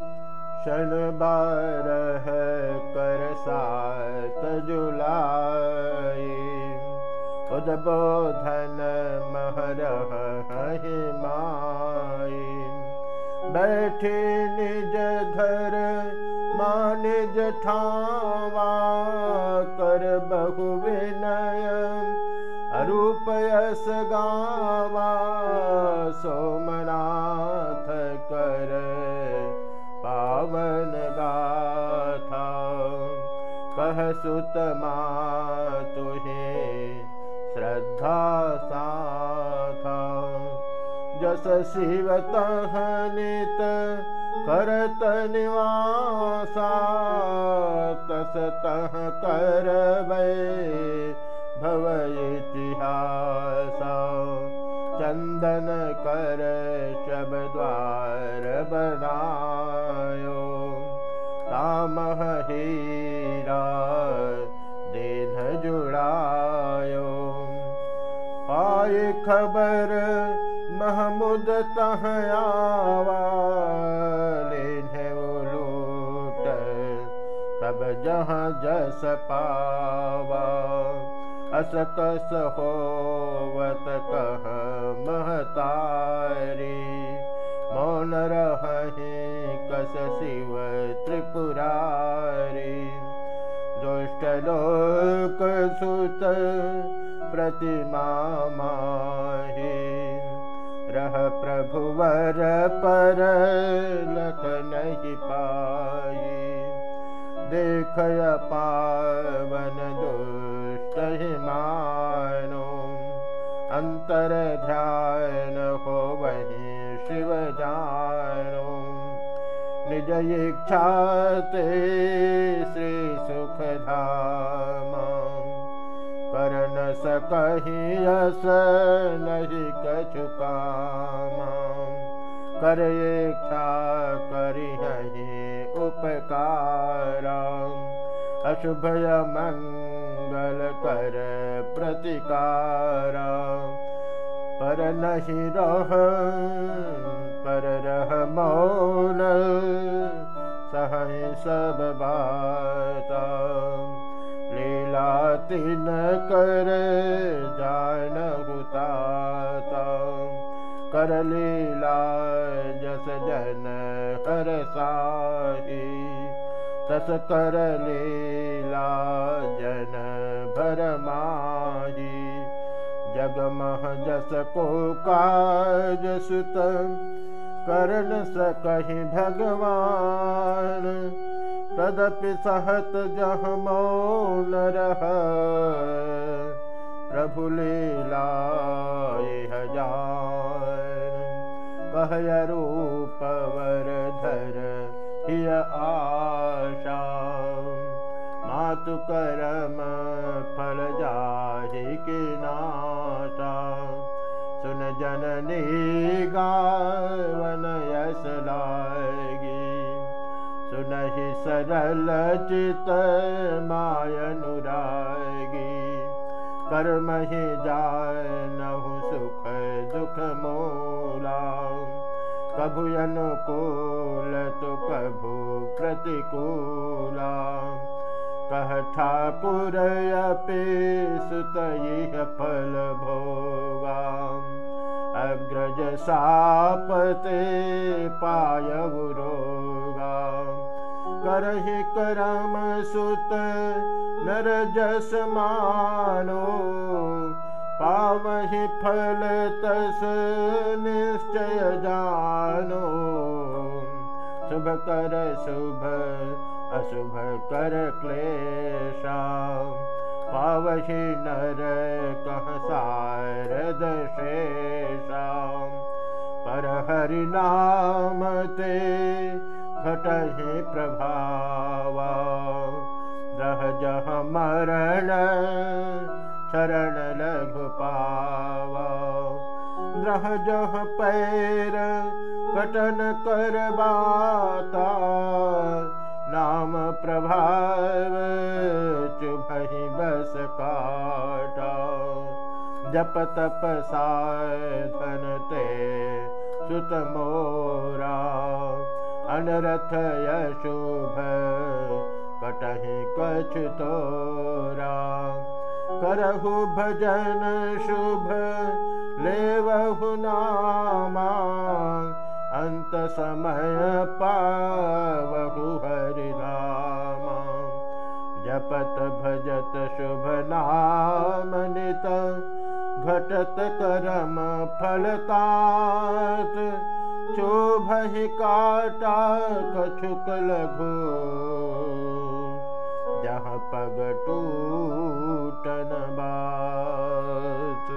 शन बारह कर सात जुलाई उद्बोधन महरह माई बैठे निज घर मानिज कह सुतमा तुहे श्रद्धा साथा। जस शिवतः नित करत निवासा तस तह करबै भव इतिहासा। चन्दन कर शबद्वार बनायो पाए खबर महमूद तहयावा लूट सब जहाँ जस पावा। असकस होवत कह महतारी मौन रहे शिव त्रिपुरारी दुष्ट लोक सुत प्रतिमा रह प्रभुवर पर लख नहीं पाई देख पावन दुष्ट मानो। अंतर ध्यान हो वही शिव जानो निज इच्छा ते श्री सुख सकही अस नहीं कछु काम कर इच्छा करी उपकार। अशुभय मंगल कर प्रतिकार। पर नहीं रह पर रह मौन सह सब बाता। लीला तिन कर जान हुताता कर लीला जस जन कर साही। तस कर लीला जन भर माही। जगमह जस को काज सुत कर न सकहि भगवान। तदपि सहत जह मौन रह। प्रभु लीला हजार कह रूप वर धर हिय आशा। मातु करम फल जाहि कि नाशा सुन जननी गावन यस लागी। सुनहि सरल चित मायनुरागी कर्म ही जानहु सुख दुख मोला। कभु अनुकूल तो कभु प्रतिकूला। कह ठाकुर अपे सुत फल भोगा अग्रज सापते पाय रोगा करहि करम सुत नर जस मानो। पावहि फल तस निश्चय जानो। शुभ कर शुभ अशुभ कर क्लेशा। पावहि नर कह शेषा पर हरि नाम ते घटहि प्रभावा। रह जह मरण लघु पावा। रह जह पैर कटन कर बाता। नाम प्रभाव चुभहि बस काटा। जप तप साधन ते मोरा अनरथ यशुभ कटहि कछ तोरा करहु भजन शुभ लेवहु नामा। अंत समय पावहु हरिनामा जपत भजत शुभ नाम नित घटत करम फलतात चोभहि काटा कछुक लघु जहाँ पग टूटन बात